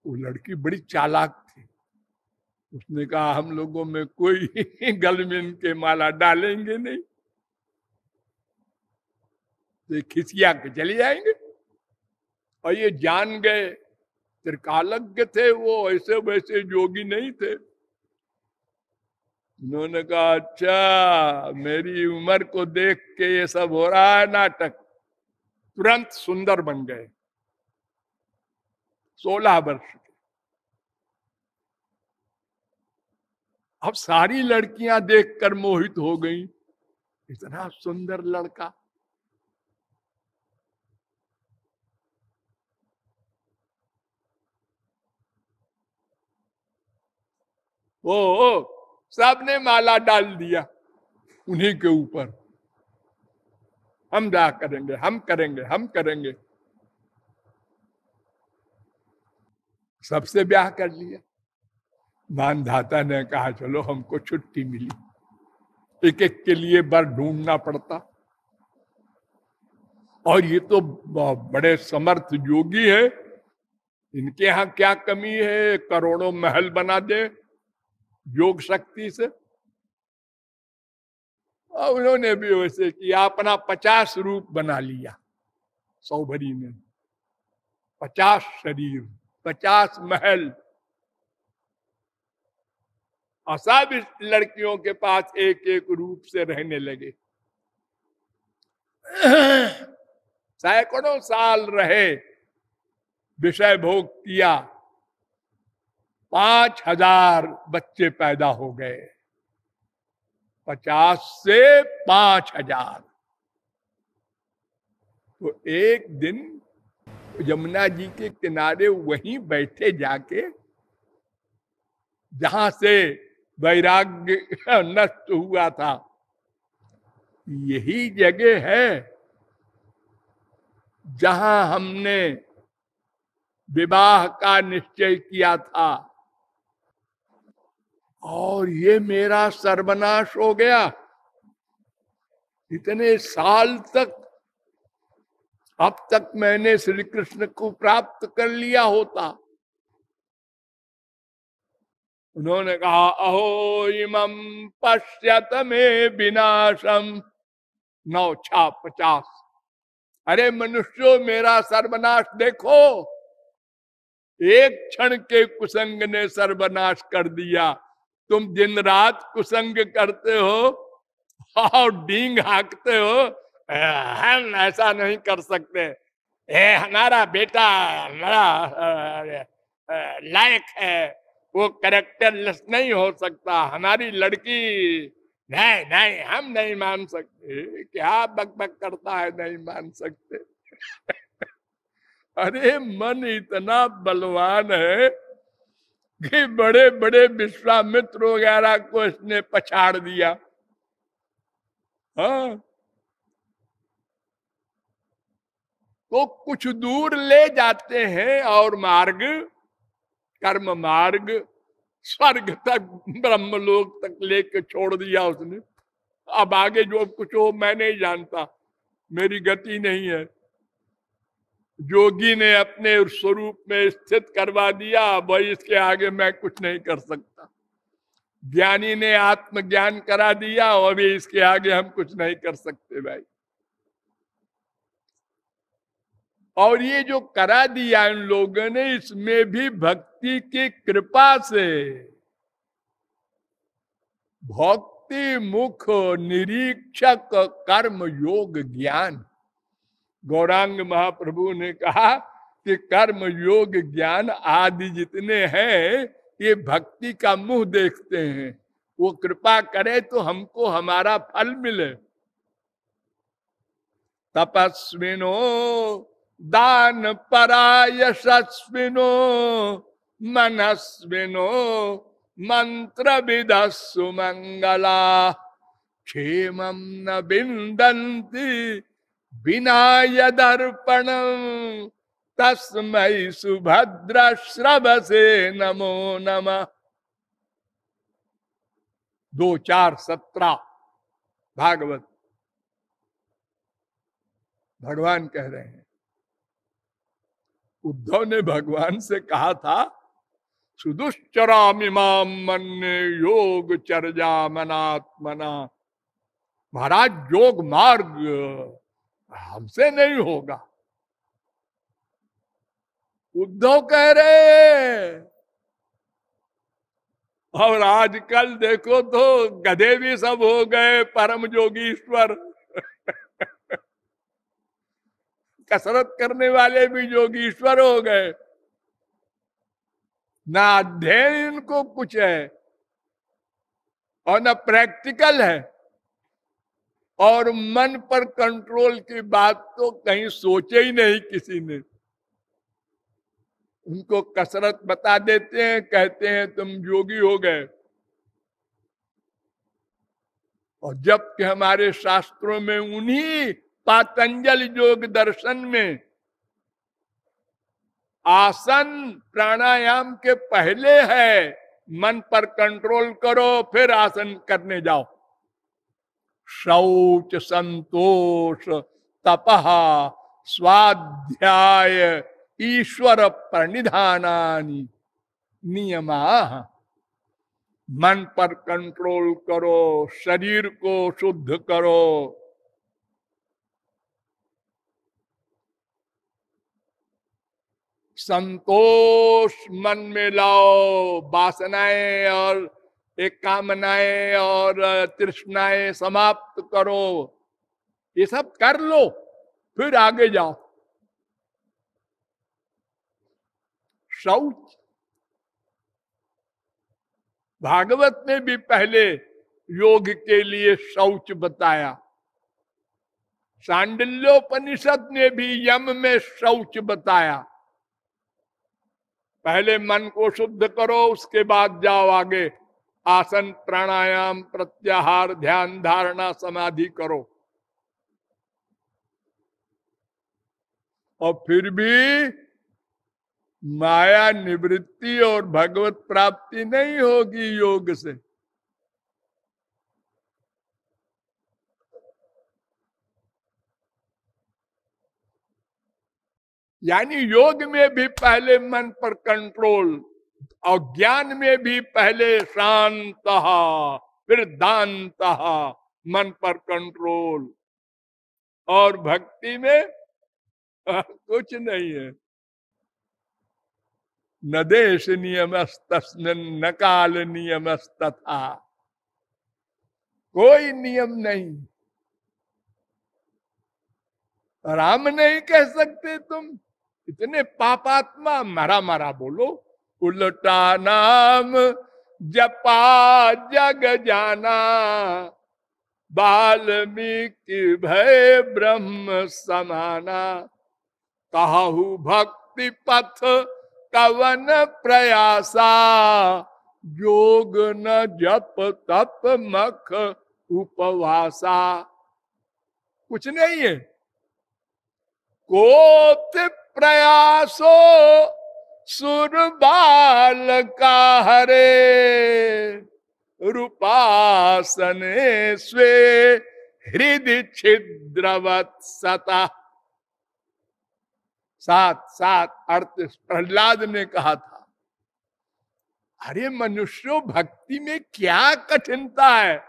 वो लड़की बड़ी चालाक थी। उसने कहा, हम लोगों में कोई गल के माला डालेंगे नहीं। खिसिया के चले जाएँगे। और ये जान गए त्रिकालज्ञ थे वो, ऐसे वैसे योगी नहीं थे। उन्होंने कहा अच्छा मेरी उम्र को देख के ये सब हो रहा है नाटक। तुरंत सुंदर बन गए। सोलह वर्ष अब सारी लड़कियाँ देखकर मोहित हो गई। इतना सुंदर लड़का। ओ सबने माला डाल दिया उन्हीं के ऊपर। हम ब्याह करेंगे, हम करेंगे हम करेंगे। सबसे ब्याह कर लिया। मानधाता ने कहा, चलो, हमको छुट्टी मिली। एक एक के लिए बार ढूंढना पड़ता। और ये तो बड़े समर्थ योगी है। इनके यहाँ क्या कमी है? करोड़ों महल बना दे। योग शक्ति से। और उन्होंने भी वैसे किया अपना पचास रूप बना लिया सौभरी ने। पचास शरीर, पचास महल। और सब लड़कियों के पास एक एक रूप से रहने लगे। सैकड़ों साल रहे, विषय भोग किया। पाँच हज़ार बच्चे पैदा हो गए। पचास से पाँच हज़ार। तो एक दिन यमुना जी के किनारे वहीं बैठे जाके, जहाँ से वैराग्य नष्ट हुआ था, यही जगह है जहाँ हमने विवाह का निश्चय किया था। और ये मेरा सर्वनाश हो गया। इतने साल तक, अब तक मैंने श्री कृष्ण को प्राप्त कर लिया होता। उन्होंने कहा, अहो, इमं पश्यत में विनाशम नौ छा पचास। अरे मनुष्यो, मेरा सर्वनाश देखो। एक क्षण के कुसंग ने सर्वनाश कर दिया। तुम दिन रात कुसंग करते हो और डींग हाँकते हो, हम ऐसा नहीं कर सकते। ए, हमारा बेटा बड़ा लायक है, वो करेक्टरलेस नहीं हो सकता, हमारी लड़की, नहीं नहीं, हम नहीं मान सकते, क्या बक बक करता है, नहीं मान सकते। अरे, मन इतना बलवान है कि बड़े बड़े विश्वामित्र वगैरह को इसने पछाड़ दिया। हाँ। तो कुछ दूर ले जाते हैं और मार्ग, कर्म मार्ग, स्वर्ग तक, ब्रह्मलोक तक लेके छोड़ दिया उसने। अब आगे जो कुछ हो मैं नहीं जानता। मेरी गति नहीं है। जोगी ने अपने स्वरूप में स्थित करवा दिया, भाई इसके आगे मैं कुछ नहीं कर सकता। ज्ञानी ने आत्मज्ञान करा दिया और भी इसके आगे हम कुछ नहीं कर सकते भाई। और ये जो करा दिया इन लोगों ने, इसमें भी भक्ति की कृपा से भक्ति मुख निरीक्षक कर्म योग ज्ञान। गौरांग महाप्रभु ने कहा कि कर्म योग ज्ञान आदि जितने हैं, ये भक्ति का मुँह देखते हैं। वो कृपा करे तो हमको हमारा फल मिले। तपस्विनो, दान परायशस्विनो, मनस्विनो मंत्र विदस्सु मंगला। क्षेम न बिंदंती बिना यदर्पण तस्मय सुभद्र श्रभ से नमो नम। दो चार सत्रह। भागवत। भगवान कह रहे हैं। उद्धव ने भगवान से कहा था सुदुश्चरा मिमाम मन योग चर्जा मनात्मना महाराज, योग मार्ग हमसे नहीं होगा। उद्धव कह रहे और आजकल देखो तो गधे भी सब हो गए, परम जोगीश्वर। कसरत करने वाले भी जोगीश्वर हो गए। ना अध्ययन इनको कुछ है और ना प्रैक्टिकल है। और मन पर कंट्रोल की बात तो कहीं सोचे ही नहीं किसी ने। उनको कसरत बता देते हैं, कहते हैं, तुम योगी हो गए। और जबकि हमारे शास्त्रों में उन्हीं पातंजल योग दर्शन में आसन प्राणायाम के पहले है, मन पर कंट्रोल करो, फिर आसन करने जाओ। शौच संतोष तप स्वाध्याय ईश्वर प्रणिधानी नियमा। मन पर कंट्रोल करो, शरीर को शुद्ध करो। संतोष मन में लाओ, वासनाएँ और एक कामनाएँ और तृष्णाएँ समाप्त करो। ये सब कर लो, फिर आगे जाओ। शौच। भागवत ने भी पहले योग के लिए शौच बताया। सांडल्योपनिषद ने भी यम में शौच बताया। पहले मन को शुद्ध करो, उसके बाद जाओ आगे। आसन प्राणायाम प्रत्याहार ध्यान धारणा समाधि करो। और फिर भी माया निवृत्ति और भगवत प्राप्ति नहीं होगी योग से। यानी योग में भी पहले मन पर कंट्रोल और ज्ञान में भी पहले शांत फिर दांत मन पर कंट्रोल और भक्ति में कुछ नहीं है। न देश नियमस्तस्मिन न काल नियमस्तथा। कोई नियम नहीं। राम नहीं कह सकते तुम। इतने पापात्मा, मरा मरा बोलो। उल्टा नाम, जपा जग जाना। बाल्मीकि भय ब्रह्म समाना। कहु भक्ति पथ, कवन प्रयासा। योग न जप तप मख उपवासा। कुछ नहीं है। कोत प्रयासो सुर बाल का हरे, रूपासने स्वे हृदय छिद्रवत सता। सात सात अर्थ प्रहलाद ने कहा था, अरे मनुष्यो, भक्ति में क्या कठिनता है?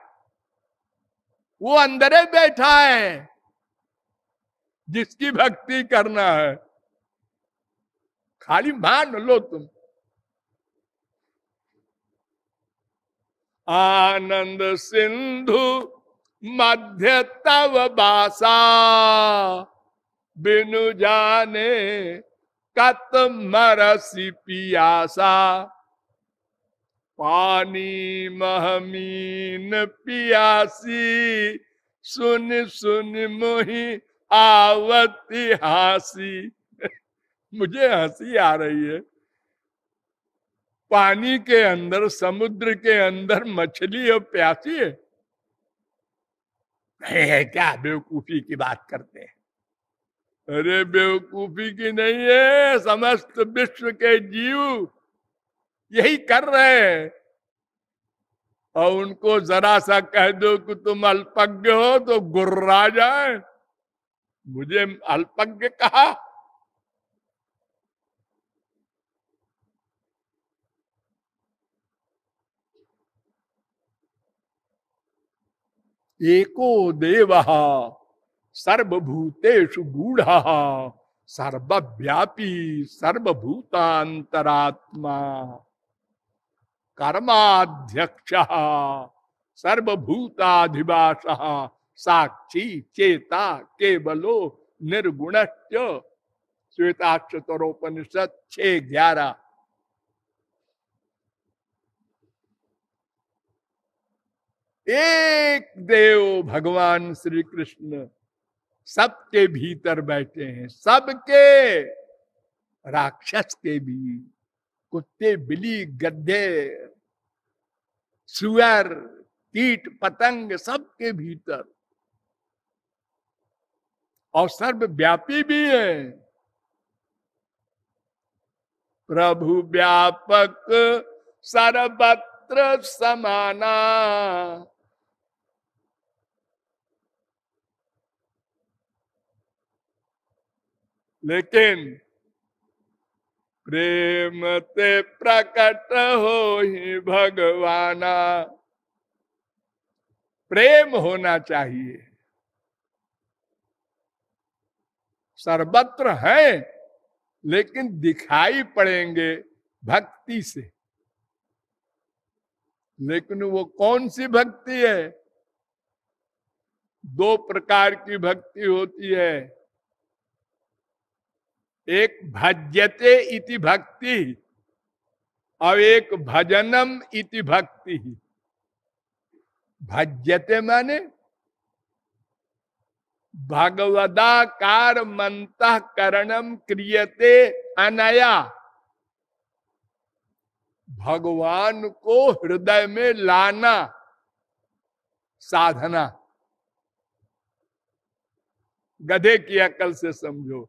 वो अंदर बैठा है। जिसकी भक्ति करना है खाली मान लो तुम। आनंद सिंधु, मध्य तव बासा, बिनु जाने कत मरसी पियासा। पानी महमीन पियासी, सुन सुन मोही आवती हासी। मुझे हँसी आ रही है। पानी के अंदर, समुद्र के अंदर मछली और प्यासी है। है क्या? बेवकूफ़ी की बात करते हैं। अरे बेवकूफ़ी की नहीं है, समस्त विश्व के जीव यही कर रहे हैं। और उनको जरा सा कह दो कि तुम अल्पज्ञ हो तो गुर्रा जाए। मुझे अल्पज्ञ कहा? एको देव? सर्वभूतेषु गूढ़। सर्वव्यापी सर्वभूतांतरात्मा कर्माध्यक्ष। सर्वभूताधिवास। साक्षी चेता केवलो निर्गुण श्वेताक्षतरोपनिषद छ ग्यारह। एक देव भगवान श्री कृष्ण सबके भीतर बैठे हैं, सबके राक्षस के भी, कुत्ते, बिली गड्ढे सुअर, कीट, पतंग सबके भीतर। और सर्वव्यापी भी है। प्रभु व्यापक सर्वत्र समाना। लेकिन प्रेम ते प्रकट हो ही भगवाना। प्रेम होना चाहिए। सर्वत्र है, लेकिन दिखाई पड़ेंगे भक्ति से। लेकिन वो कौन सी भक्ति है? दो प्रकार की भक्ति होती है। एक भज्यते इति भक्ति, और एक भजनम इति भक्ति। भज्यते माने भगवदाकार मंत करणम क्रियते अनया। भगवान को हृदय में लाना साधना। गधे की अकल से समझो।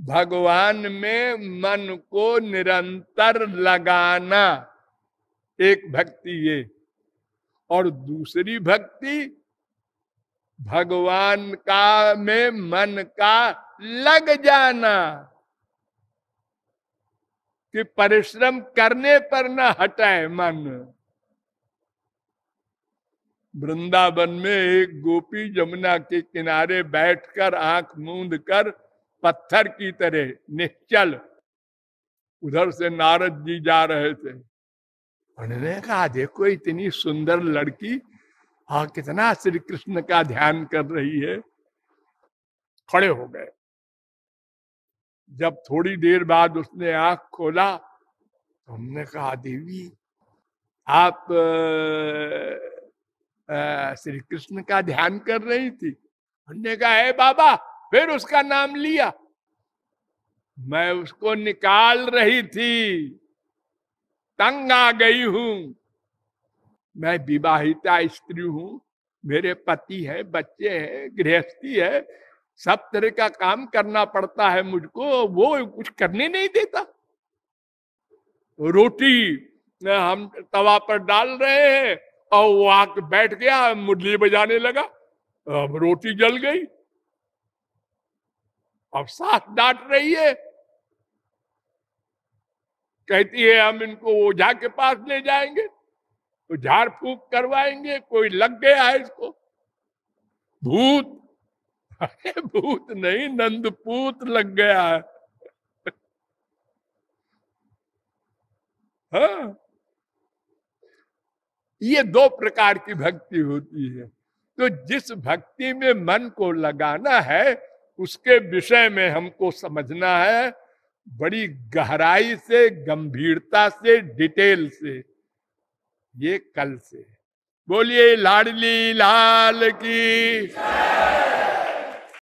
भगवान में मन को निरंतर लगाना एक भक्ति ये। और दूसरी भक्ति, भगवान का में मन का लग जाना। कि परिश्रम करने पर ना हटाए मन। वृंदावन में एक गोपी जमुना के किनारे बैठकर आँख मूंद कर पत्थर की तरह, निश्चल। उधर से नारद जी जा रहे थे। उन्होंने कहा देखो, इतनी सुंदर लड़की हाँ कितना श्री कृष्ण का ध्यान कर रही है। खड़े हो गए। जब थोड़ी देर बाद उसने आँख खोला तो हमने कहा, देवी, आप श्री कृष्ण का ध्यान कर रही थी? हमने कहा है बाबा फिर उसका नाम लिया। मैं उसको निकाल रही थी। तंग आ गई हूँ। मैं विवाहिता स्त्री हूँ। मेरे पति है, बच्चे हैं, गृहस्थी है। सब तरह का काम करना पड़ता है मुझको, वो कुछ करने नहीं देता। रोटी हम तवा पर डाल रहे हैं और वो आके बैठ गया, मुरली बजाने लगा। अब रोटी जल गई। अब सास डांट रही है। कहती है, हम इनको ओझा के पास ले जाएँगे तो झाड़ फूक करवाएँगे, कोई लग गया है इसको? भूत, अरे भूत नहीं, नंदपूत लग गया है। हाँ। ये दो प्रकार की भक्ति होती है। तो जिस भक्ति में मन को लगाना है उसके विषय में हमको समझना है, बड़ी गहराई से, गंभीरता से, डिटेल से, ये कल से। बोलिए, लाडली लाल की